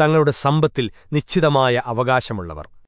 തങ്ങളുടെ സമ്പത്തിൽ നിശ്ചിതമായ അവകാശമുള്ളവർ.